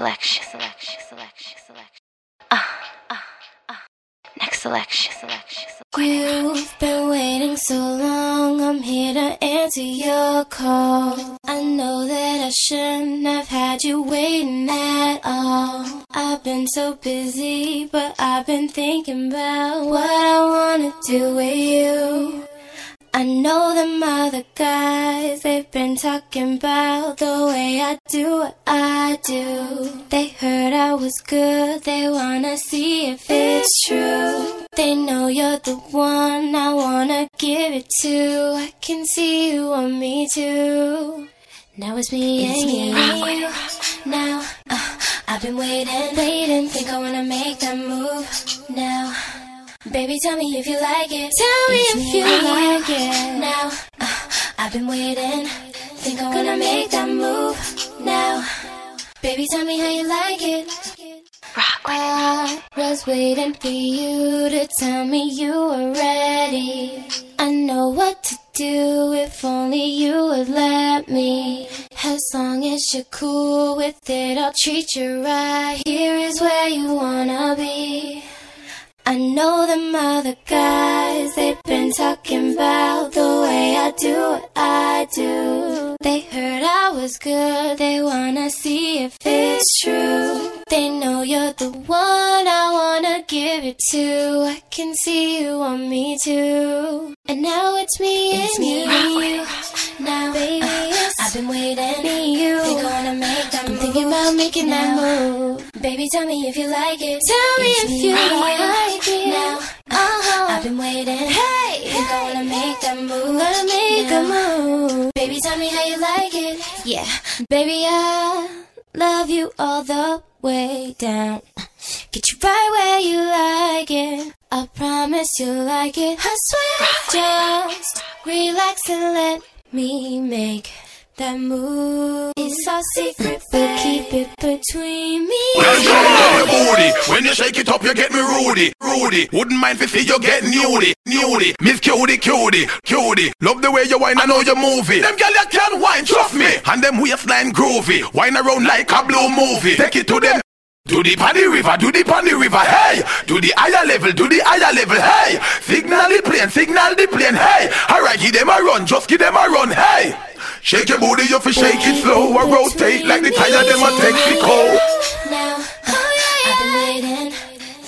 selection, selection, selection, selection. Ah, ah, ah. Next selection, selection, selection. You've been waiting so long, I'm here to answer your call. I know that I shouldn't have had you waiting at all. I've been so busy, but I've been thinking about what I wanna do with you. I know them other guys, they've been talking about the way I do what I do. They heard I was good, they wanna see if it's true. They know you're the one I wanna give it to. I can see you want me too. Now it's me It's and me you. Now, uh, I've been waiting, waiting, think I wanna make that move now. Baby, tell me if you like it. Tell me if you like it. Now, uh, I've been waiting. Think I'm gonna make that move now. Baby, tell me how you like it. Rock with I was waiting for you to tell me you were ready. I know what to do if only you would let me. As long as you're cool with it, I'll treat you right. Here is where you wanna be. I know them other guys, they've been talking about the way I do what I do. They heard I was good, they wanna see if it's true. They know you're the one I wanna give it to. I can see you want me too. And now it's me It's and me you. Now, uh, baby, uh, I've been waiting. Me and you. I wanna make that I'm thinking about making that move. Baby, tell me if you like it. Tell me It's if me you like it. Now, uh-huh. I've been waiting. Hey, think I wanna make that move. Gonna make a move. Baby, tell me how you like it. Yeah, baby, I love you all the way down. Get you right where you like it. I promise you'll like it. I swear, just relax and let me make that move. It's our secret, but keep it between me. Well, you know booty. When you shake it up, you get me rudy, rudy. Wouldn't mind if you get nudie, nudie. Miss cutie, cutie, cutie. Love the way you whine, I know you move it. Them girl you can whine, trust me. And them waistline groovy. Whine around like a blue movie. Take it to them. Do the panny river, do the panny river, hey! Do the higher level, do the higher level, hey! Signal the plane, signal the plane, hey! Alright, give them a run, just give them a run, hey! Shake your booty, you fi shake it slow. I rotate like the tire, them a take the cold. Now, oh, I've been waiting.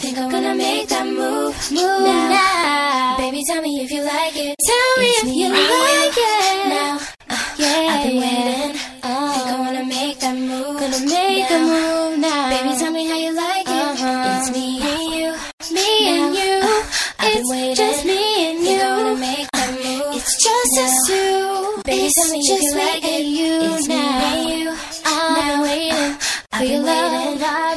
Think I'm gonna make that move. Move now. Baby, tell me if you like it. Tell me if you like it. Now, yeah. I've been waiting. Think I wanna make that move. Gonna make a move now. Baby, tell me how you like it. Uh-huh. It's me and you. Me and you. Uh, it's just me and you. It's just us two. Baby, tell me just you can let it. You it's now. Me and you. I'm now waiting for your love.